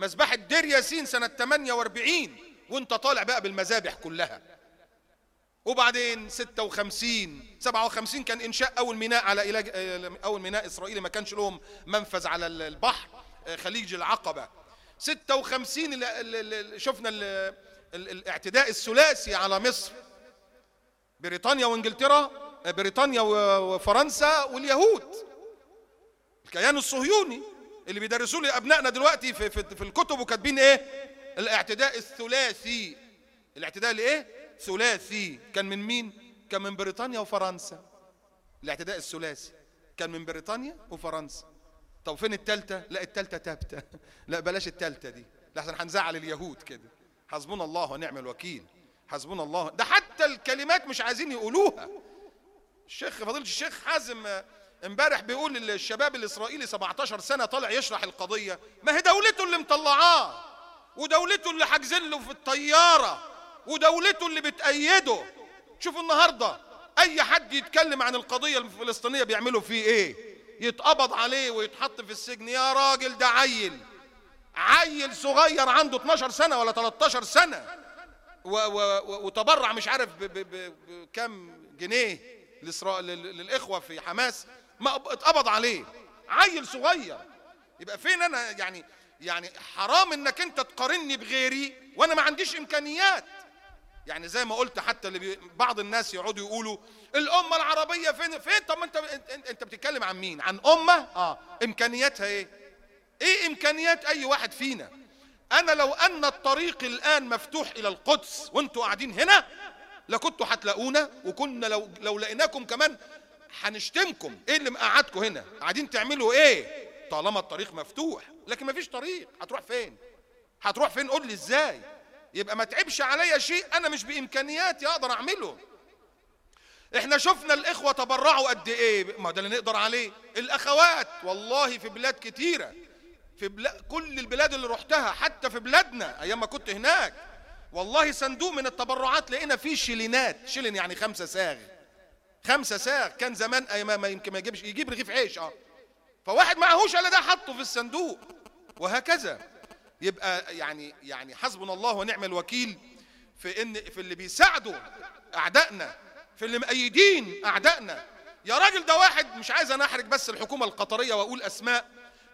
مذبحة دير ياسين سنة 48 وانت طالع بقى بالمذابح كلها. وبعدين 56 57 كان إنشاء أول ميناء على علاج أول ميناء اسرائيلي ما كانش لهم منفذ على البحر خليج العقبة. 56 ال- ال- ال- شفنا ال- ال- الاعتداء الثلاثي على مصر. بريطانيا وإنجلترا بريطانيا و- وفرنسا واليهود. الكيان الصهيوني. اللي بيدرسوه لأبنائنا دلوقتي في في, في الكتب وكاتبين إيه؟ الاعتداء الثلاثي. الاعتداء الايه ثلاثي. كان من مين؟ كان من بريطانيا وفرنسا. الاعتداء الثلاثي. كان من بريطانيا وفرنسا. طب فين التالتة؟ لا التالتة تابتة. لا بلاش التالتة دي. لحسن هنزعل اليهود كده. حسبنا الله ونعم الوكيل. حسبنا الله. ده حتى الكلمات مش عايزين يقولوها. الشيخ فضيلة الشيخ حازم امبارح بيقول للشباب الإسرائيلي 17 سنة طالع يشرح القضية. ما هي دولته اللي مطلعاه ودولته اللي حاجزين له في الطيارة ودولته اللي بتأيده. شوفوا النهارده أي حد يتكلم عن القضية الفلسطينية بيعملوا فيه إيه؟ يتقبض عليه ويتحط في السجن. يا راجل ده عيل. عيل صغير عنده 12 سنة ولا 13 سنة. و و وتبرع مش عارف بكام جنيه للإخوة في حماس. ما اتقبض عليه. عيل صغير. يبقى فين أنا؟ يعني يعني حرام إنك أنت تقارني بغيري وأنا ما عنديش إمكانيات. يعني زي ما قلت حتى اللي بعض الناس يقعدوا يقولوا الأمة العربية فين فين؟ طب ما أنت, أنت بتتكلم عن مين؟ عن أمة؟ آه. إمكانياتها إيه؟ إيه إمكانيات أي واحد فينا؟ أنا لو أن الطريق الآن مفتوح إلى القدس وأنتوا قاعدين هنا لكنتوا هتلاقونا وكنا لو لو لقيناكم كمان هنشتمكم. إيه اللي مقعدكم هنا؟ قاعدين تعملوا إيه؟ طالما الطريق مفتوح. لكن مفيش طريق. هتروح فين؟ هتروح فين؟ قول لي إزاي. يبقى ما تعبش عليا شيء أنا مش بإمكانياتي أقدر أعمله. إحنا شفنا الإخوة تبرعوا قد إيه؟ ما ده اللي نقدر عليه. الأخوات. والله في بلاد كتيرة. في بلا... كل البلاد اللي رحتها حتى في بلادنا أيام ما كنت هناك. والله صندوق من التبرعات لقينا فيه شيلينات. شيلين يعني خمسة ساغ. خمسة ساغ كان زمان أيام ما يمكن ما يجيبش يجيب رغيف عيش آه. فواحد معهوش إلا ده حطه في الصندوق. وهكذا. يبقى يعني يعني حسبنا الله ونعم الوكيل في ان في اللي بيساعدوا أعدائنا في اللي مأيدين أعدائنا. يا راجل ده واحد مش عايز أنا أحرج بس الحكومة القطرية وأقول أسماء.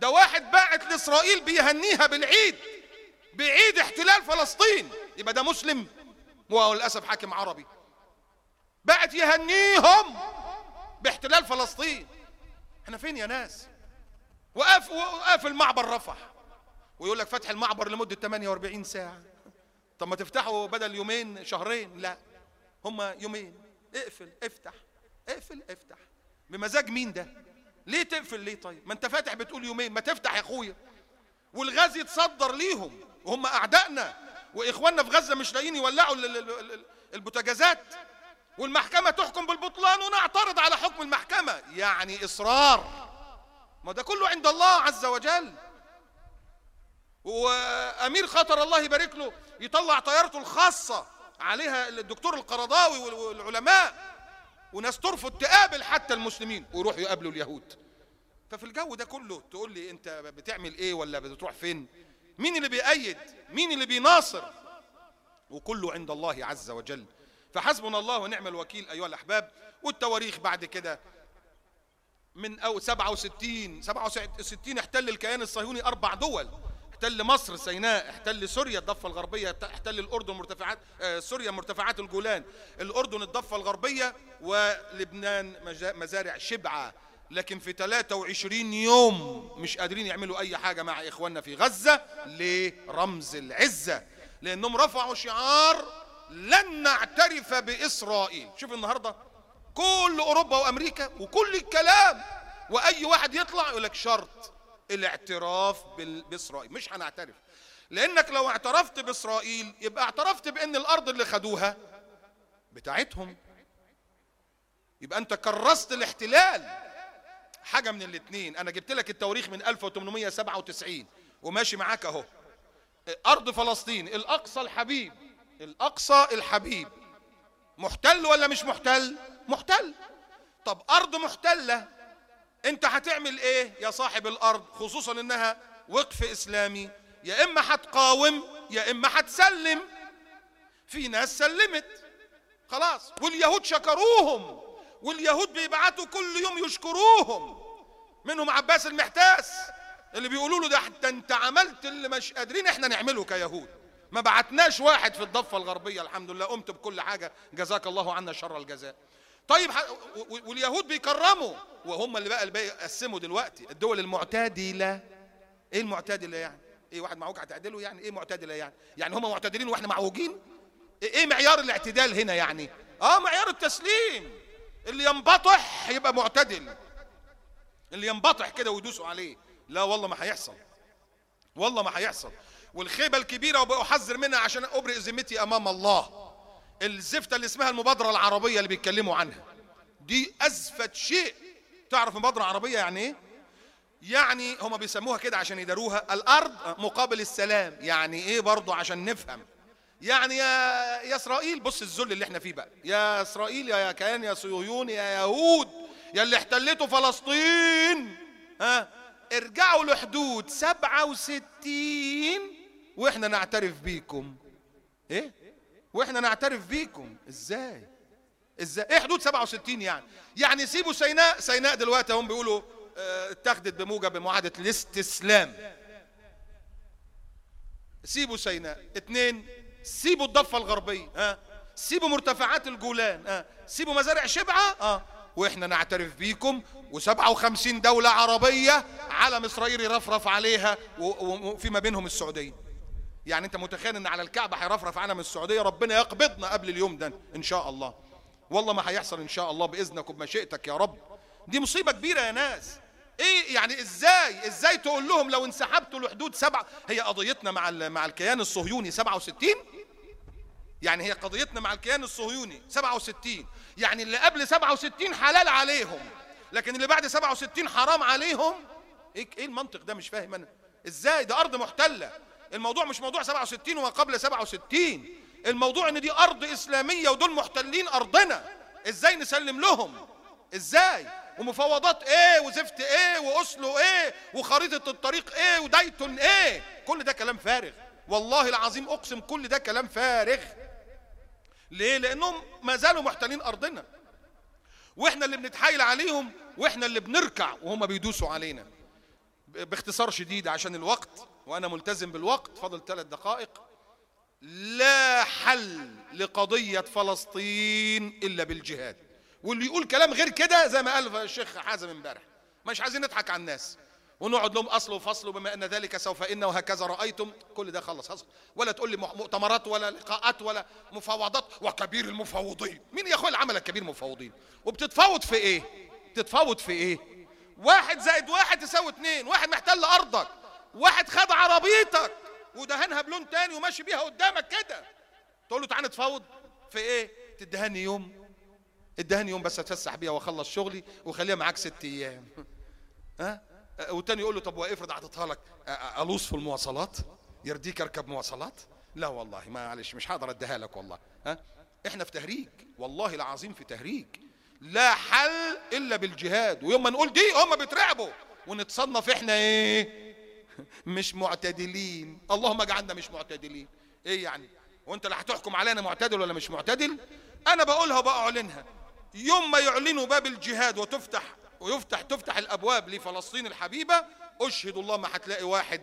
ده واحد باعت لإسرائيل بيهنيها بالعيد بعيد احتلال فلسطين. يبقى ده مسلم. وهو للأسف حاكم عربي. باعت يهنيهم باحتلال فلسطين. إحنا فين يا ناس؟ وقف وقف المعبر رفح. ويقول لك فتح المعبر لمدة 48 ساعة. طب ما تفتحوا بدل يومين شهرين؟ لا. هما يومين. اقفل افتح. اقفل افتح. بمزاج مين ده؟ ليه تقفل ليه طيب؟ ما انت فاتح بتقول يومين. ما تفتح يا اخويا. والغاز يتصدر ليهم. وهم أعدائنا. وإخواننا في غزة مش لاقيين يولعوا ال- ال- ال- البوتاجازات. والمحكمة تحكم بالبطلان ونعترض على حكم المحكمة. يعني إصرار. ما ده كله عند الله عز وجل. وأمير خطر الله يبارك له يطلع طيارته الخاصة عليها الدكتور القرضاوي وال- والعلماء. وناس ترفض تقابل حتى المسلمين. ويروحوا يقابلوا اليهود. ففي الجو ده كله تقول لي أنت بتعمل إيه ولا بتروح فين؟ مين اللي بيأيد؟ مين اللي بيناصر؟ وكله عند الله عز وجل. فحسبنا الله ونعم الوكيل أيها الأحباب والتواريخ بعد كده. من أو 67 67 احتل الكيان الصهيوني أربع دول. احتل مصر سيناء احتل سوريا الضفة الغربية احتل الأردن مرتفعات آه، سوريا مرتفعات الجولان. الأردن الضفة الغربية ولبنان مزارع شبعة. لكن في 23 يوم مش قادرين يعملوا أي حاجة مع إخواننا في غزة لرمز العزة. لأنهم رفعوا شعار لن نعترف بإسرائيل. شوف النهارده كل أوروبا وأمريكا وكل الكلام وأي واحد يطلع يقول لك شرط الاعتراف بإسرائيل. مش هنعترف. لأنك لو اعترفت بإسرائيل يبقى اعترفت بأن الأرض اللي خدوها بتاعتهم. يبقى أنت كرست الاحتلال. حاجة من الاثنين أنا جبت لك التواريخ من 1897 وماشي معاك أهو. أرض فلسطين الأقصى الحبيب. الأقصى الحبيب. محتل ولا مش محتل؟ محتل. طب أرض محتلة أنت هتعمل إيه يا صاحب الأرض؟ خصوصا إنها وقف إسلامي. يا إما هتقاوم يا إما هتسلم. في ناس سلمت. خلاص. واليهود شكروهم. واليهود بيبعتوا كل يوم يشكروهم. منهم عباس المحتاس اللي بيقولوا له ده حتى أنت عملت اللي مش قادرين إحنا نعمله كيهود. ما بعتناش واحد في الضفة الغربية الحمد لله قمت بكل حاجة. جزاك الله عنا شر الجزاء. طيب واليهود بيكرموا وهم اللي بقى اللي بقى يقسموا دلوقتي. الدول المعتدلة إيه المعتدلة يعني؟ إيه واحد معوج هتعدله يعني؟ إيه معتدلة يعني؟ يعني هم معتدلين وإحنا معوجين؟ إيه إيه معيار الاعتدال هنا يعني؟ آه معيار التسليم. اللي ينبطح يبقى معتدل. اللي ينبطح كده ويدوسوا عليه. لا والله ما هيحصل. والله ما هيحصل. والخيبة الكبيرة وبأحذر منها عشان أبرئ ذمتي أمام الله. الزفته اللي اسمها المبادرة العربية اللي بيتكلموا عنها. دي أزفت شيء. تعرف مبادرة عربية يعني إيه؟ يعني هما بيسموها كده عشان يداروها. الأرض مقابل السلام. يعني إيه برضو عشان نفهم. يعني يا يا إسرائيل بص الذل اللي إحنا فيه بقى. يا إسرائيل يا يا كيان يا صهيون يا يهود يا اللي احتلتوا فلسطين. ها؟ ارجعوا لحدود 67 وإحنا نعترف بيكم. إيه؟ وإحنا نعترف بيكم. إزاي؟ إزاي؟ إيه حدود 67 يعني؟ يعني سيبوا سيناء. سيناء دلوقتي هم بيقولوا آه، اتخذت بموجب معاهده الاستسلام. سيبوا سيناء. اتنين سيبوا الضفة الغربية. ها سيبوا مرتفعات الجولان. ها سيبوا مزارع شبعة. آه. وإحنا نعترف بيكم. و57 دولة عربية علم اسرائيل يرفرف عليها وفيما بينهم السعودية. يعني انت متخيل ان على الكعبة هيرفرف علم السعودية؟ ربنا يقبضنا قبل اليوم ده إن شاء الله. والله ما هيحصل إن شاء الله باذنك وبمشيئتك يا رب. دي مصيبة كبيرة يا ناس. إيه يعني إزاي؟ إزاي تقول لهم لو انسحبتوا لحدود سبعة هي قضيتنا مع مع الكيان الصهيوني 67 يعني هي قضيتنا مع الكيان الصهيوني 67 يعني اللي قبل 67 حلال عليهم لكن اللي بعد 67 حرام عليهم؟ إيه إيه المنطق ده؟ مش فاهم أنا. إزاي؟ ده أرض محتلة. الموضوع مش موضوع 67 وما قبل 67 الموضوع إن دي أرض إسلامية ودول محتلين أرضنا. إزاي نسلم لهم؟ إزاي؟ ومفاوضات إيه؟ وزفت إيه؟ واصله إيه؟ وخريطة الطريق إيه؟ ودايتون إيه؟ كل ده كلام فارغ. والله العظيم أقسم كل ده كلام فارغ. ليه؟ لأنهم ما زالوا محتلين أرضنا. وإحنا اللي بنتحايل عليهم وإحنا اللي بنركع وهم بيدوسوا علينا. باختصار شديد عشان الوقت وأنا ملتزم بالوقت فاضل ثلاث دقائق. لا حل لقضية فلسطين إلا بالجهاد. واللي يقول كلام غير كده زي ما قال الشيخ حازم امبارح. مش عايزين نضحك على الناس. ونقعد لهم أصل وفصل وبما أن ذلك سوف ان وهكذا رأيتم. كل ده خلص خلص ولا تقول لي مؤتمرات ولا لقاءات ولا مفاوضات. وكبير المفوضين مين يا اخويا اللي عملك كبير مفوضين وبتتفاوض في إيه؟ بتتفاوض في إيه؟ واحد زائد واحد تساوي اتنين. واحد محتل ارضك واحد خد عربيتك. ودهنها بلون تاني وماشي بيها قدامك كده. تقول له تعالى نتفاوض. في إيه؟ تدهني يوم. ادهني يوم بس اتفسح بيها واخلص شغلي وخليها معاك ست أيام. ها؟ أه، والتاني يقول له طب وافرض اعطيتها لك. ألوص في المواصلات؟ يرضيك أركب مواصلات؟ لا والله معلش مش هقدر أديها لك والله. ها؟ إحنا في تهريج. والله العظيم في تهريج. لا حل إلا بالجهاد. ويوم ما نقول دي هم بيترعبوا. ونتصنف إحنا إيه؟ مش معتدلين. اللهم اجعلنا مش معتدلين. إيه يعني؟ وأنت اللي هتحكم علينا معتدل ولا مش معتدل؟ أنا بقولها وبأعلنها يوم ما يعلنوا باب الجهاد وتفتح ويفتح تفتح الأبواب لفلسطين الحبيبة أشهد الله ما هتلاقي واحد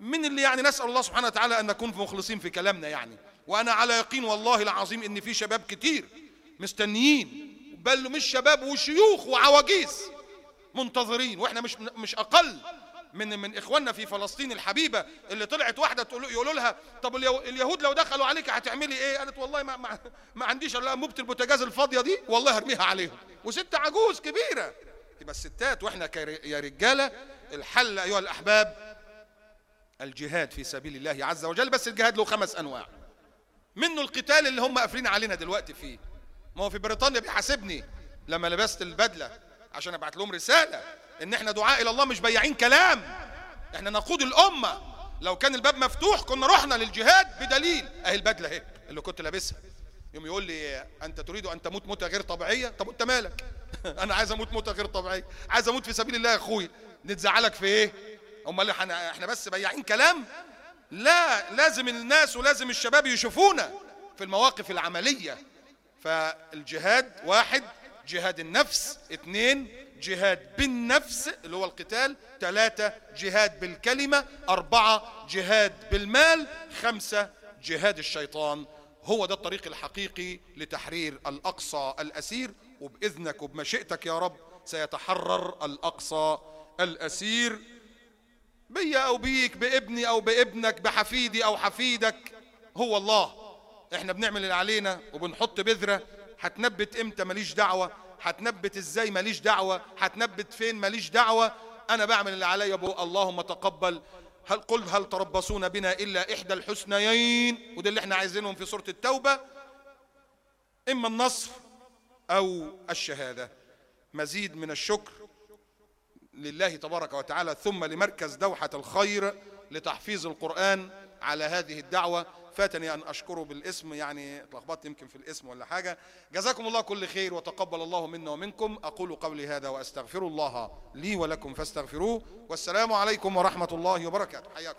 من اللي يعني نسأل الله سبحانه وتعالى أن نكون مخلصين في كلامنا يعني. وأنا على يقين والله العظيم إن في شباب كتير مستنيين بل مش شباب وشيوخ وعواجيز منتظرين وإحنا مش مش أقل من من إخواننا في فلسطين الحبيبة اللي طلعت واحدة تقول يقولوا لها طب اليهو- اليهود لو دخلوا عليك هتعملي إيه؟ قالت والله ما ما, ما عنديش إلا انبوبه البوتاجاز الفاضية دي والله هرميها عليهم. وست عجوز كبيرة. يبقى الستات وإحنا يا رجالة الحل أيها الأحباب الجهاد في سبيل الله عز وجل بس الجهاد له خمس أنواع. منه القتال اللي هم قافلين علينا دلوقتي فيه. ما هو في بريطانيا بيحاسبني لما لبست البدلة عشان أبعت لهم رسالة إن إحنا دعاء إلى الله مش بياعين كلام. إحنا نقود الأمة. لو كان الباب مفتوح كنا رحنا للجهاد بدليل. أهي البدلة أهي اللي كنت لابسها. يوم يقول لي أنت تريد أن تموت موتة غير طبيعية؟ طب أنت مالك؟ أنا عايز أموت موتة غير طبيعية. عايز أموت في سبيل الله يا اخويا نتزعلك في إيه؟ أمال إحنا إحنا بس بياعين كلام؟ لا. لازم الناس ولازم الشباب يشوفونا في المواقف العملية. فالجهاد واحد جهاد النفس اثنين جهاد بالنفس اللي هو القتال ثلاثة جهاد بالكلمة أربعة جهاد بالمال خمسة جهاد الشيطان. هو ده الطريق الحقيقي لتحرير الأقصى الأسير وبإذنك وبمشيئتك يا رب سيتحرر الأقصى الأسير. بيا أو بيك بابني أو بابنك بحفيدي أو حفيدك هو الله. إحنا بنعمل اللي علينا وبنحط بذرة. هتنبت إمتى ماليش دعوة. هتنبت إزاي ماليش دعوة. هتنبت فين ماليش دعوة. أنا بعمل اللي عليا اللهم تقبل. هل قل هل تربصون بنا إلا إحدى الحسنيين؟ وده اللي إحنا عايزينهم في سورة التوبة. إما النصر أو الشهادة. مزيد من الشكر لله تبارك وتعالى. ثم لمركز دوحة الخير. لتحفيظ القرآن على هذه الدعوة. فاتني أن أشكره بالاسم يعني اتلخبطت يمكن في الاسم ولا حاجة. جزاكم الله كل خير وتقبل الله منا ومنكم. أقول قولي هذا وأستغفر الله لي ولكم فاستغفروه. والسلام عليكم ورحمة الله وبركاته. حياكم